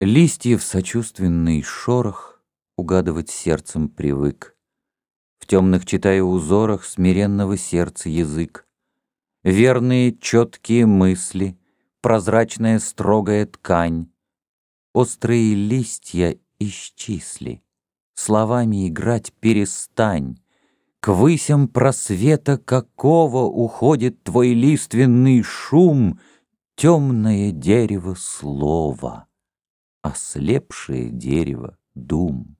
Листьев сочувственный шорох Угадывать сердцем привык. В темных читая узорах Смиренного сердца язык. Верные четкие мысли, Прозрачная строгая ткань, Острые листья исчисли, Словами играть перестань. К высям просвета какого Уходит твой лиственный шум, Темное дерево слова ослепшее дерево дум.